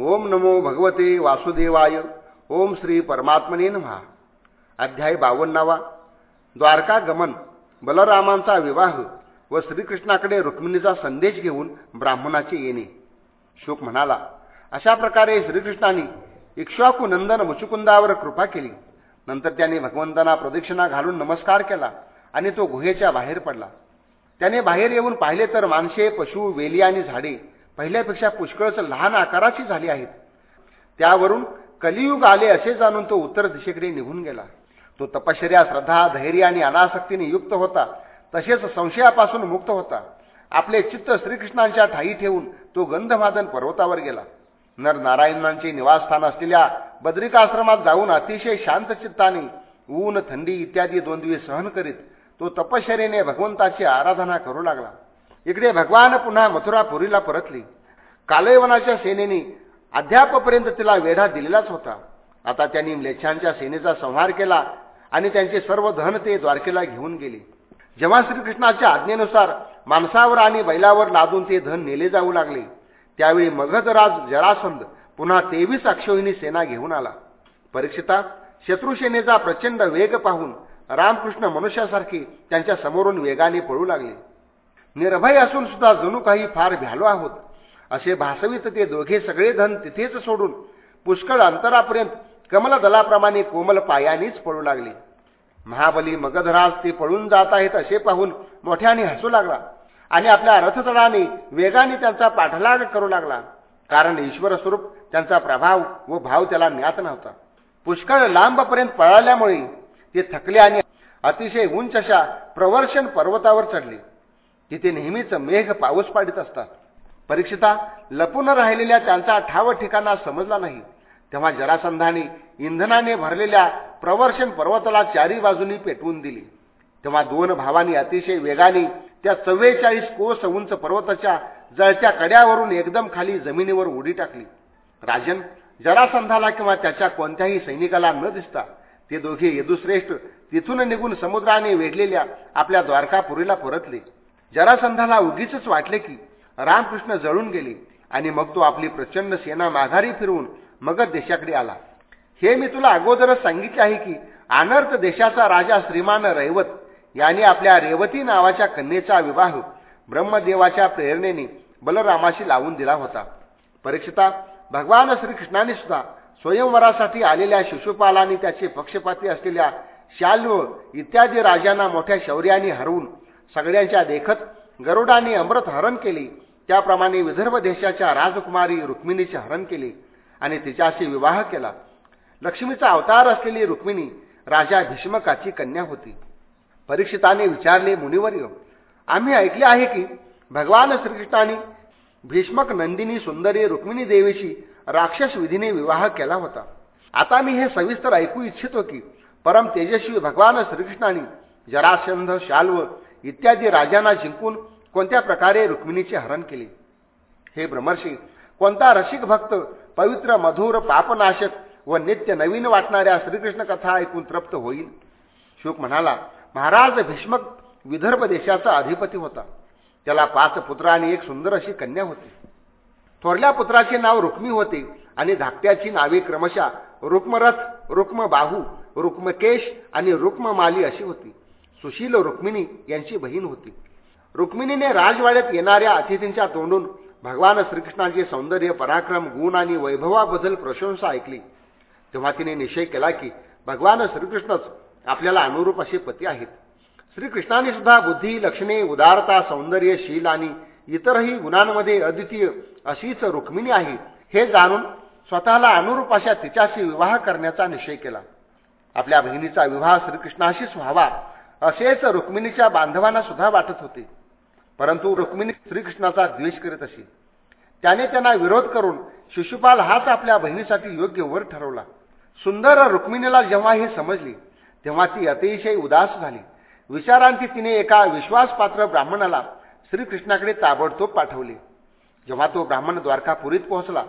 ओम नमो भगवते वासुदेवाय. ओम श्री परमात्मने नमहा अध्याय बावन्नावा. द्वारका गमन. बलरामांचा विवाह व श्रीकृष्णाकडे रुक्मिणीचा संदेश घेऊन ब्राह्मणाचे येणे. शोक म्हणाला अशा प्रकारे श्रीकृष्णाने इक्ष्वाकुनंदन मुचुकुंदावर कृपा केली. नंतर त्याने भगवंतांना प्रदक्षिणा घालून नमस्कार केला आणि तो गुहेच्या बाहेर पडला. त्याने बाहेर येऊन पाहिले तर माणसे पशु वेली आणि झाडे पहिल्यापेक्षा पुष्कळच लहान आकाराची झाली आहेत. त्यावरून कलियुग आले असे जाणून तो उत्तर दिशेकडे निघून गेला. तो तपश्चर्या श्रद्धा धैर्य आणि अनासक्तीने युक्त होता. तसेच संशयापासून मुक्त होता. आपले चित्त श्रीकृष्णांच्या ठाई ठेवून तो गंधमादन पर्वतावर गेला. नर नारायणांचे निवासस्थान असलेल्या बद्रिकाश्रमात जाऊन अतिशय शांत चित्ताने ऊन थंडी इत्यादी दोन दिवस सहन करीत तो तपश्चर्याने भगवंताची आराधना करू लागला. इकडे भगवान पुन्हा मथुरापुरीला परतली. कालयवनाच्या सेनेने अद्यापपर्यंत तिला वेढा दिलेलाच होता. आता त्यांनी म्लेच्छांच्या सेनेचा संहार केला आणि त्यांचे सर्व धन ते द्वारकेला घेऊन गेले. जेव्हा श्रीकृष्णाच्या आज्ञेनुसार माणसावर आणि बैलावर लादून ते धन नेले जाऊ लागले त्यावेळी मगधराज जरासंध पुन्हा तेवीस अक्षोहिणी सेना घेऊन आला. परीक्षिता शत्रुसेनेचा प्रचंड वेग पाहून रामकृष्ण मनुष्यासारखे त्यांच्या समोरून वेगाने पळू लागले. निर्भय असून सुद्धा जणू काही फार भ्यालो आहोत. असे भासवीत ते दोघे सगळे धन तिथेच सोडून पुष्कळ अंतरापर्यंत कमलदलाप्रमाणे कोमल पायानीच पळू लागले. महाबली मगधराज ते पळून जात आहेत असे पाहून मोठ्याने हसू लागला आणि आपल्या रथचडाने वेगाने त्यांचा पाठलाग करू लागला. कारण ईश्वर स्वरूप त्यांचा प्रभाव व भाव त्याला ज्ञात नव्हता. पुष्कळ लांबपर्यंत पळाल्यामुळे ते थकले आणि अतिशय उंच अशा प्रवर्षण पर्वतावर चढले. तिथे नेहमीच मेघ पाऊस पाडित असतात. परीक्षिता लपून राहिलेल्या त्यांचा ठाव ठिकाणा समजला नाही. तेव्हा जरासंधाने इंधनाने भरलेल्या प्रवर्षण पर्वताला चारी बाजूनी पेटवून दिली. तेव्हा दोन भावांनी अतिशय वेगाने त्या चव्वेचाळीस कोस उंच पर्वताच्या जळच्या कड्यावरून एकदम खाली जमिनीवर उडी टाकली. राजन जरासंधाला किंवा त्याच्या कोणत्याही सैनिकाला न दिसता ते दोघे यदुश्रेष्ठ तिथून निघून समुद्राने वेढलेल्या आपल्या द्वारकापुरीला परतले. जरासंधाला उगीच वाटले की रामकृष्ण जळून गेले आणि मग तो आपली प्रचंड सेना माघारी फिरवून मगध देशाकडे आला. हे मी तुला अगोदरच सांगितले आहे की अनर्थ देशाचा राजा श्रीमान रैवत यांनी आपल्या रेवती नावाच्या कन्येचा विवाह ब्रह्मदेवाच्या प्रेरणेने बलरामाशी लावून दिला होता. परीक्षिता भगवान श्रीकृष्णाने सुद्धा स्वयंवरासाठी आलेल्या शिशुपालाने त्याचे पक्षपाती असलेल्या शाल्व इत्यादी राजांना मोठ्या शौर्याने हरवून सगळ्यांच्या देखत गरुडाने अमृत हरण केले. त्याप्रमाणे विदर्भ देशाच्या राजकुमारी रुक्मिणीचे हरण केले आणि तिच्याशी विवाह केला. लक्ष्मीचा अवतार असलेली रुक्मिणी राजा भीष्मकाची कन्या होती. परीक्षिताने विचारले मुनिवर्य आम्ही ऐकले आहे की भगवान श्रीकृष्णाने भीष्मक नंदिनी सुंदरी रुक्मिणी देवीशी राक्षस विधीने विवाह केला होता. आता मी हे सविस्तर ऐकू इच्छितो की परम तेजस्वी भगवान श्रीकृष्णाने जरासंध शाल्व इत्यादी राजांना जिंकून कोणत्या प्रकारे रुक्मिणीचे हरण केले? हे ब्रह्मर्षी कोणता रसिक भक्त पवित्र मधुर पापनाशक व नित्य नवीन वाटणाऱ्या श्रीकृष्ण कथा ऐकून तृप्त होईल? शुक म्हणाला महाराज भीष्मक विदर्भ देशाचा अधिपती होता. त्याला पाच पुत्र आणि एक सुंदर अशी कन्या होती. थोरल्या पुत्राचे नाव रुक्मी होते आणि धाकट्याची नावे क्रमशः रुक्मरथ रुक्मबाहू रुक्मकेश आणि रुक्ममाली अशी होती. सुशील रुक्मिणी यांची बहीण होती. रुक्मिणीने राजवाड्यात येणाऱ्या अतिथींच्या तोंडून भगवान श्रीकृष्णाचे सौंदर्य पराक्रम गुण आणि वैभवाबद्दल प्रशंसा ऐकली. तेव्हा तिने निश्चय केला की भगवान श्रीकृष्णच आपल्याला अनुरूप असे पती आहेत. श्रीकृष्णाने सुद्धा बुद्धी लक्षणे उदारता सौंदर्य शील आणि इतरही गुणांमध्ये अद्वितीय अशीच रुक्मिणी आहे हे जाणून स्वतःला अनुरूप अशा तिच्याशी विवाह करण्याचा निश्चय केला. आपल्या बहिणीचा विवाह श्रीकृष्णाशीच व्हावा असेच रुक्मिणीच्या बांधवांना सुद्धा वाटत होते. परंतु रुक्मिणी श्रीकृष्णाचा द्वेष करीत असे. त्याने त्यांना विरोध करून शिशुपाल हाच आपल्या बहिणीसाठी योग्य वर ठरवला. सुंदर रुक्मिणीला जेव्हा हे समजले तेव्हा ती अतिशय उदास झाली. विचारांती तिने एका विश्वासपात्र ब्राह्मणाला श्रीकृष्णाकडे ताबडतोब पाठवले. जेव्हा तो ब्राह्मण द्वारकापुरीत पोहोचला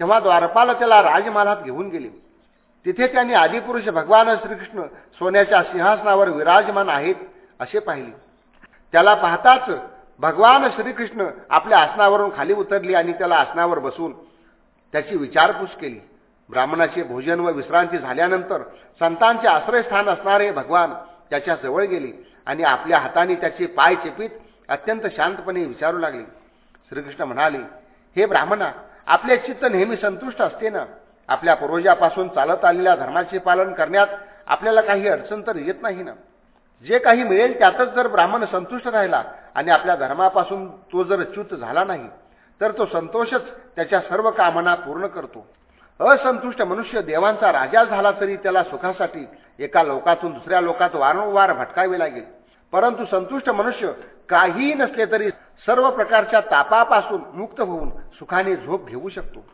तेव्हा द्वारपाल त्याला राजमालात घेऊन गेले. तिथे त्यांनी आदिपुरुष भगवान श्रीकृष्ण सोन्याच्या सिंहासनावर विराजमान आहेत असे पाहिले. त्याला पाहताच भगवान श्रीकृष्ण आपल्या आसनावरून खाली उतरली आणि त्याला आसनावर बसून त्याची विचारपूस केली. ब्राह्मणाचे भोजन व विश्रांती झाल्यानंतर संतांचे आश्रयस्थान असणारे भगवान त्याच्याजवळ गेले आणि आपल्या हाताने त्याचे पाय चेपीत अत्यंत शांतपणे विचारू लागले. श्रीकृष्ण म्हणाले हे ब्राह्मणा आपले चित्त नेहमी संतुष्ट असते ना? आपल्या पूर्वजापासून चालत आलेल्या धर्माचे पालन करण्यात आपल्याला काही अडचण तर येत नाही ना. जे काही मिळेल त्यातच जर ब्राह्मण संतुष्ट राहिला आणि आपल्या धर्मापासून तो जर च्युत झाला नाही तर तो संतोषच त्याच्या सर्व कामना पूर्ण करतो. असंतुष्ट मनुष्य देवांचा राजा झाला तरी त्याला सुखासाठी एका लोकातून दुसऱ्या लोकात वारंवार भटकावे लागेल. परंतु संतुष्ट मनुष्य काहीही नसले तरी सर्व प्रकारच्या तापापासून मुक्त होऊन सुखाने झोप घेऊ शकतो.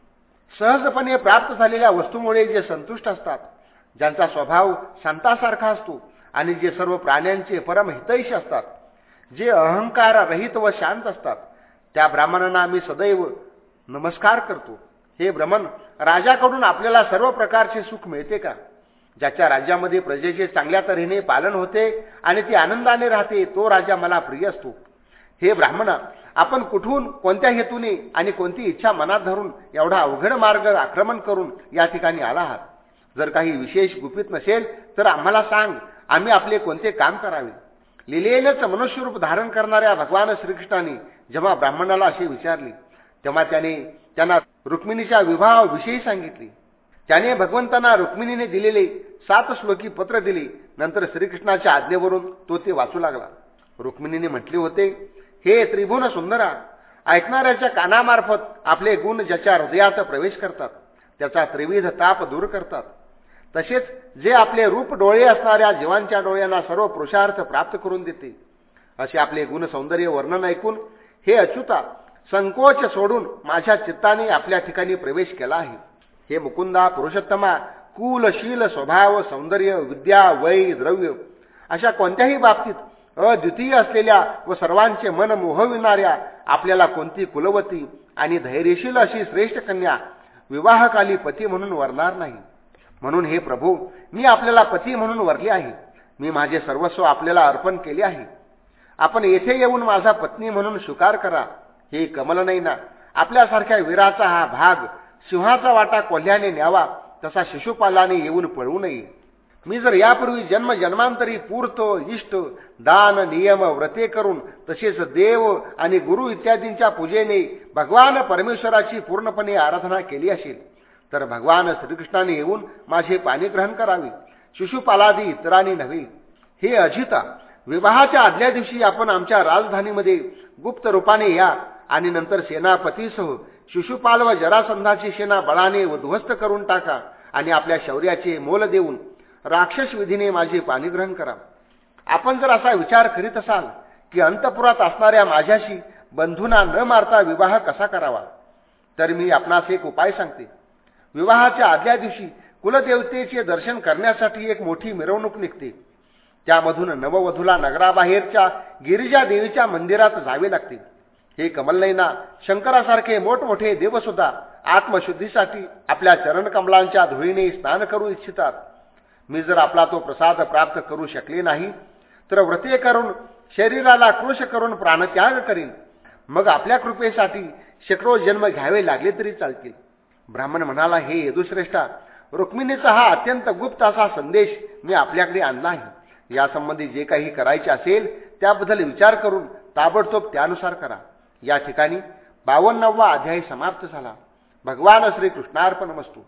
सहजपणे प्राप्त झालेल्या वस्तूमुळे जे संतुष्ट असतात ज्यांचा स्वभाव संतासारखा असतो आणि जे सर्व प्राण्यांचे परमहितैषी असतात जे अहंकार रहित व शांत असतात त्या ब्राह्मणांना मी सदैव नमस्कार करतो. हे ब्रह्मन राजाकडून आपल्याला सर्व प्रकारचे सुख मिळते का? ज्याच्या राज्यामध्ये प्रजेचे चांगल्या तऱ्हेने पालन होते आणि ती आनंदाने राहते तो राजा मला प्रिय असतो. हे ब्राह्मणा आपण कुठून कोणत्या हेतूने आणि कोणती इच्छा मनात धरून एवढा अवघड मार्ग आक्रमण करून या ठिकाणी आला आहात? जर काही विशेष गुपित नसेल तर आम्हाला सांग आम्ही आपले कोणते काम करावे? लिलेनच मनुष्यरूप धारण करणाऱ्या भगवान श्रीकृष्णाने जेव्हा ब्राह्मणाला असे विचारले तेव्हा त्याने त्यांना रुक्मिणीच्या विवाहाविषयी सांगितले. त्याने भगवंतांना रुक्मिणीने दिलेले सात श्लोकी पत्र दिले. नंतर श्रीकृष्णाच्या आज्ञेवरून तो ते वाचू लागला. रुक्मिणीने म्हटले होते हे त्रिभुवन सुंदरा ऐकणाऱ्याच्या कानामार्फत आपले गुण ज्याच्या हृदयात प्रवेश करतात त्याचा त्रिविध ताप दूर करतात. तसेच जे आपले रूप डोळे असणाऱ्या जीवांच्या डोळ्यांना सर्व पुरुषार्थ प्राप्त करून देते. असे आपले गुण सौंदर्य वर्णन ऐकून हे अच्युता संकोच सोडून माझ्या चित्ताने आपल्या ठिकाणी प्रवेश केला आहे. हे मुकुंदा पुरुषोत्तमा कुलशील स्वभाव सौंदर्य विद्या वय द्रव्य अशा कोणत्याही बाबतीत अद्वितीय असलेल्या व सर्वांचे मन मोहविणाऱ्या आपल्याला कोणती कुलवती आणि धैर्यशील अशी श्रेष्ठ कन्या विवाहकाली पती म्हणून वरणार नाही. म्हणून हे प्रभू मी आपल्याला पती म्हणून वरले आहे. मी माझे सर्वस्व आपल्याला अर्पण केले आहे. आपण येथे येऊन माझा पत्नी म्हणून स्वीकार करा. हे कमल नाही ना. आपल्यासारख्या वीराचा हा भाग सिंहाचा वाटा कोल्ह्याने न्यावा तसा शिशुपालाने येऊन पळवू नये. मी जर यापूर्वी जन्म जन्मांतरी पूर्त इष्ट दान नियम व्रते करून तसेच देव आणि गुरु इत्यादींच्या पूजेने भगवान परमेश्वराची पूर्णपणे आराधना केली असेल तर भगवान श्रीकृष्णाने येऊन माझे पाणी ग्रहण करावे शिशुपालादी इतरांनी नव्हे. हे अजिता विवाहाच्या आदल्या दिवशी आपण आमच्या राजधानीमध्ये गुप्त रूपाने या आणि नंतर सेनापतीसह शिशुपाल व जरासंधाची सेना बळाने उद्ध्वस्त करून टाका आणि आपल्या शौर्याचे मोल देऊन राक्षस विधीने माझे पाणीग्रहण करा आपण जर असा विचार करीत असाल की अंतपुरात असणाऱ्या माझ्याशी बंधूंना न मारता विवाह कसा करावा तर मी आपणास एक उपाय सांगते. विवाहाच्या आदल्या दिवशी कुलदेवतेचे दर्शन करण्यासाठी एक मोठी मिरवणूक निघते. त्यामधून नववधूला नगराबाहेरच्या गिरिजा देवीच्या मंदिरात जावे लागते. हे कमलनैना शंकरासारखे मोठमोठे देवसुद्धा आत्मशुद्धीसाठी आपल्या चरणकमलांच्या धुळीने स्नान करू इच्छितात. मी जर आपला तो प्रसाद प्राप्त करू शकले नाही तर व्रते करून शरीराला क्रोश करून प्राणत्याग करीन. मग आपल्या कृपेसाठी शेकडो जन्म घ्यावे लागले तरी चालतील. ब्राह्मण म्हणाला हे यदुश्रेष्ठा रुक्मिणीचा हा अत्यंत गुप्त असा संदेश मी आपल्याकडे आणला आहे. यासंबंधी जे काही करायचे असेल त्याबद्दल विचार करून ताबडतोब त्यानुसार करा. या ठिकाणी बावन्नवा अध्यायी समाप्त झाला. भगवान श्री कृष्णार्पण वस्तू